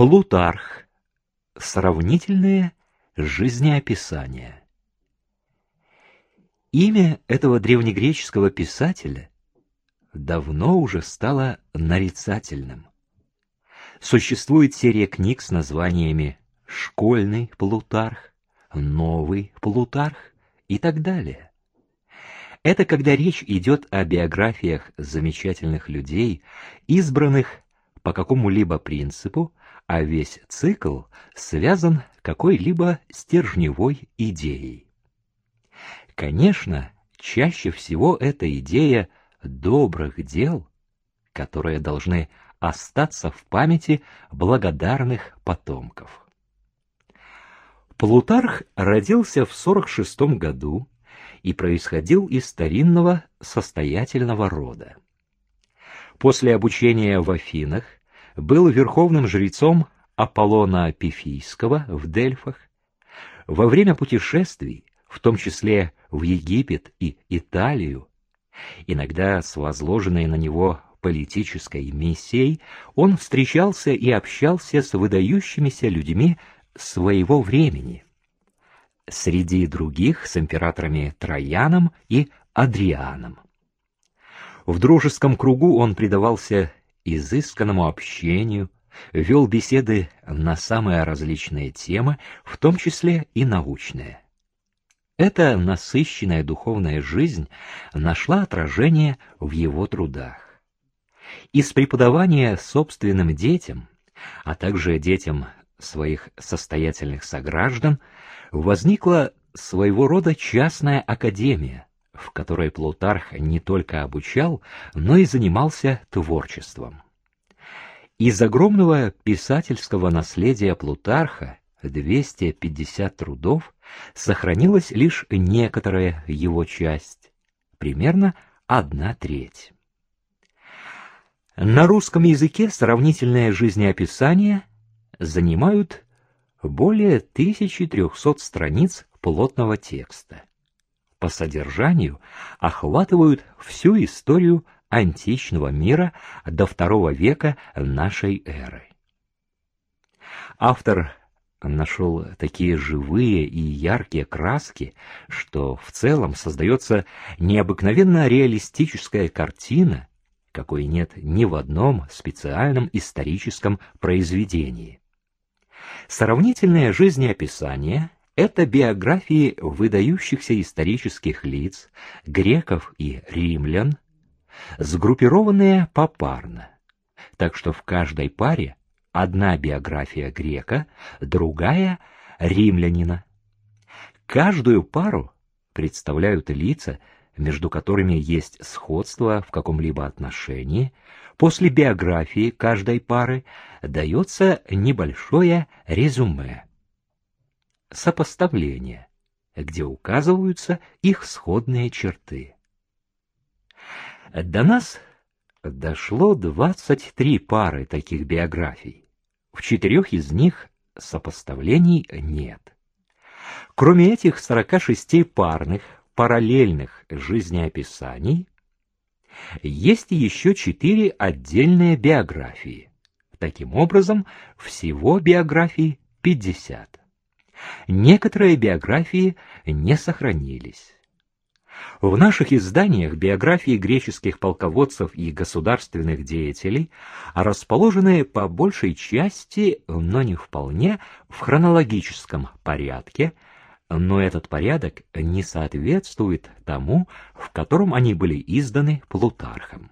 Плутарх. Сравнительные жизнеописания. Имя этого древнегреческого писателя давно уже стало нарицательным. Существует серия книг с названиями «Школьный Плутарх», «Новый Плутарх» и так далее. Это когда речь идет о биографиях замечательных людей, избранных по какому-либо принципу, а весь цикл связан какой-либо стержневой идеей. Конечно, чаще всего эта идея добрых дел, которые должны остаться в памяти благодарных потомков. Плутарх родился в 46 году и происходил из старинного состоятельного рода. После обучения в Афинах был верховным жрецом Аполлона Пифийского в Дельфах. Во время путешествий, в том числе в Египет и Италию, иногда с возложенной на него политической миссией, он встречался и общался с выдающимися людьми своего времени. Среди других с императорами Трояном и Адрианом. В дружеском кругу он предавался изысканному общению, вел беседы на самые различные темы, в том числе и научные. Эта насыщенная духовная жизнь нашла отражение в его трудах. Из преподавания собственным детям, а также детям своих состоятельных сограждан, возникла своего рода частная академия, в которой Плутарх не только обучал, но и занимался творчеством. Из огромного писательского наследия Плутарха 250 трудов сохранилась лишь некоторая его часть, примерно одна треть. На русском языке сравнительное жизнеописание занимают более 1300 страниц плотного текста. По содержанию охватывают всю историю античного мира до II века нашей эры. Автор нашел такие живые и яркие краски, что в целом создается необыкновенно реалистическая картина, какой нет ни в одном специальном историческом произведении. Сравнительное жизнеописание — это биографии выдающихся исторических лиц, греков и римлян, сгруппированные попарно, так что в каждой паре одна биография грека, другая — римлянина. Каждую пару представляют лица, между которыми есть сходство в каком-либо отношении, после биографии каждой пары дается небольшое резюме. Сопоставление, где указываются их сходные черты. До нас дошло 23 пары таких биографий. В четырех из них сопоставлений нет. Кроме этих 46 парных параллельных жизнеописаний, есть еще четыре отдельные биографии. Таким образом, всего биографий 50. Некоторые биографии не сохранились. В наших изданиях биографии греческих полководцев и государственных деятелей расположены по большей части, но не вполне, в хронологическом порядке – но этот порядок не соответствует тому, в котором они были изданы Плутархом.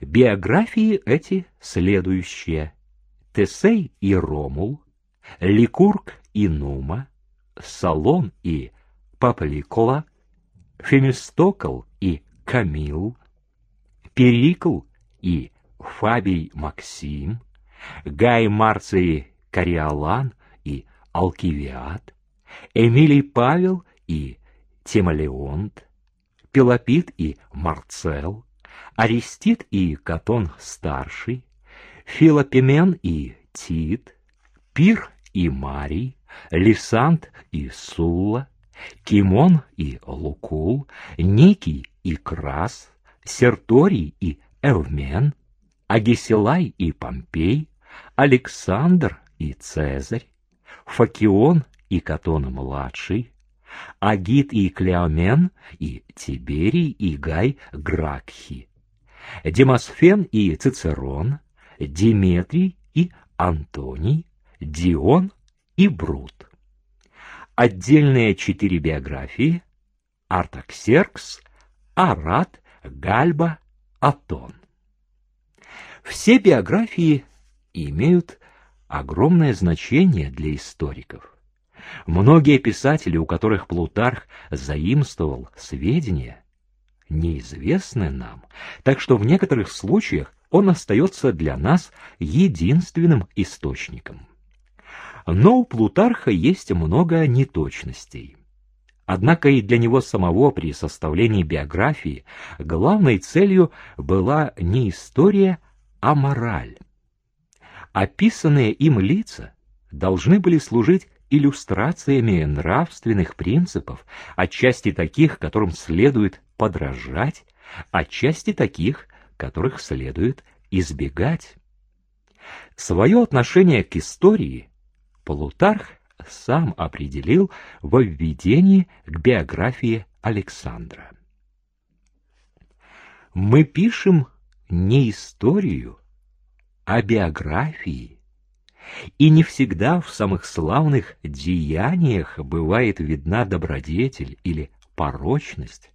Биографии эти следующие. Тесей и Ромул, Ликург и Нума, Салон и Папликола, Фемистокл и Камил, Перикл и Фабий Максим, Гай Марций Кориолан и Алкивиад, Эмилий Павел и Тимолеонт, Пелопит и Марцел, Аристид и Катон Старший, Филопемен и Тит, Пир и Марий, Лисант и Сула, Кимон и Лукул, Никий и Крас, Серторий и Эвмен, Агесилай и Помпей, Александр и Цезарь, Факион и Катон-младший, Агит и Клеомен и Тиберий и Гай Гракхи, Демосфен и Цицерон, Диметрий и Антоний, Дион и Брут. Отдельные четыре биографии — Артаксеркс, Арат, Гальба, Атон. Все биографии имеют огромное значение для историков. Многие писатели, у которых Плутарх заимствовал сведения, неизвестны нам, так что в некоторых случаях он остается для нас единственным источником. Но у Плутарха есть много неточностей. Однако и для него самого при составлении биографии главной целью была не история, а мораль. Описанные им лица должны были служить иллюстрациями нравственных принципов, отчасти таких, которым следует подражать, отчасти таких, которых следует избегать. Свое отношение к истории Плутарх сам определил во введении к биографии Александра. Мы пишем не историю, а биографии. И не всегда в самых славных деяниях бывает видна добродетель или порочность,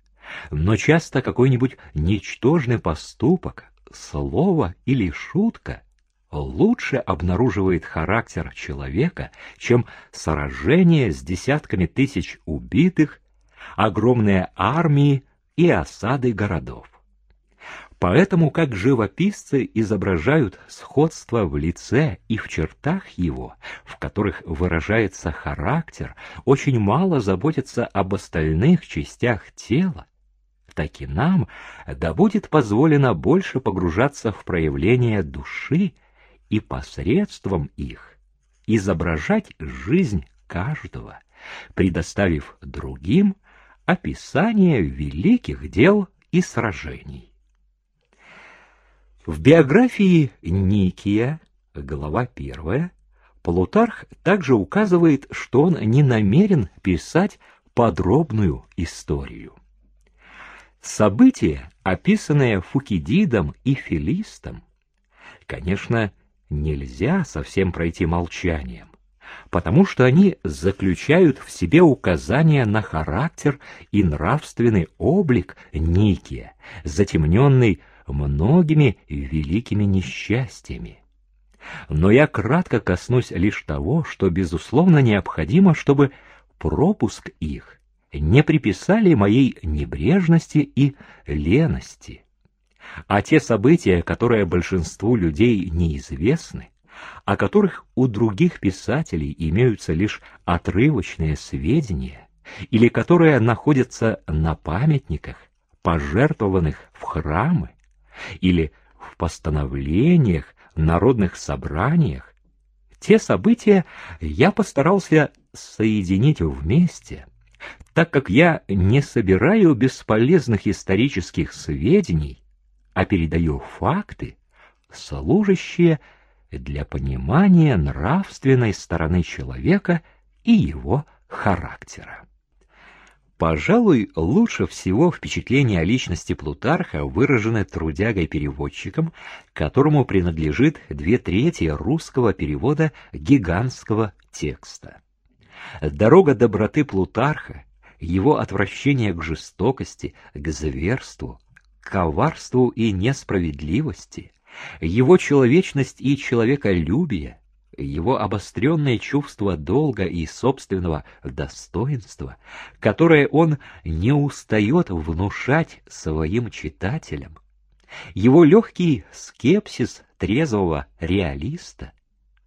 но часто какой-нибудь ничтожный поступок, слово или шутка лучше обнаруживает характер человека, чем сражение с десятками тысяч убитых, огромные армии и осады городов. Поэтому как живописцы изображают сходство в лице и в чертах его, в которых выражается характер, очень мало заботятся об остальных частях тела, так и нам да будет позволено больше погружаться в проявление души и посредством их изображать жизнь каждого, предоставив другим описание великих дел и сражений. В биографии Никия, глава первая, Плутарх также указывает, что он не намерен писать подробную историю. События, описанные Фукидидом и Филистом, конечно, нельзя совсем пройти молчанием, потому что они заключают в себе указания на характер и нравственный облик Никия, затемненный многими великими несчастьями. Но я кратко коснусь лишь того, что, безусловно, необходимо, чтобы пропуск их не приписали моей небрежности и лености. А те события, которые большинству людей неизвестны, о которых у других писателей имеются лишь отрывочные сведения, или которые находятся на памятниках, пожертвованных в храмы, или в постановлениях, народных собраниях, те события я постарался соединить вместе, так как я не собираю бесполезных исторических сведений, а передаю факты, служащие для понимания нравственной стороны человека и его характера. Пожалуй, лучше всего впечатление о личности Плутарха выражено трудягой-переводчиком, которому принадлежит две трети русского перевода гигантского текста. Дорога доброты Плутарха, его отвращение к жестокости, к зверству, коварству и несправедливости, его человечность и человеколюбие — его обостренное чувство долга и собственного достоинства, которое он не устает внушать своим читателям, его легкий скепсис трезвого реалиста,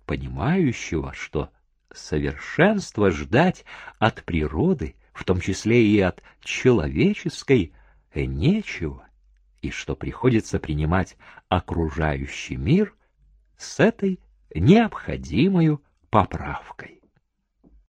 понимающего, что совершенство ждать от природы, в том числе и от человеческой, нечего, и что приходится принимать окружающий мир с этой необходимою поправкой.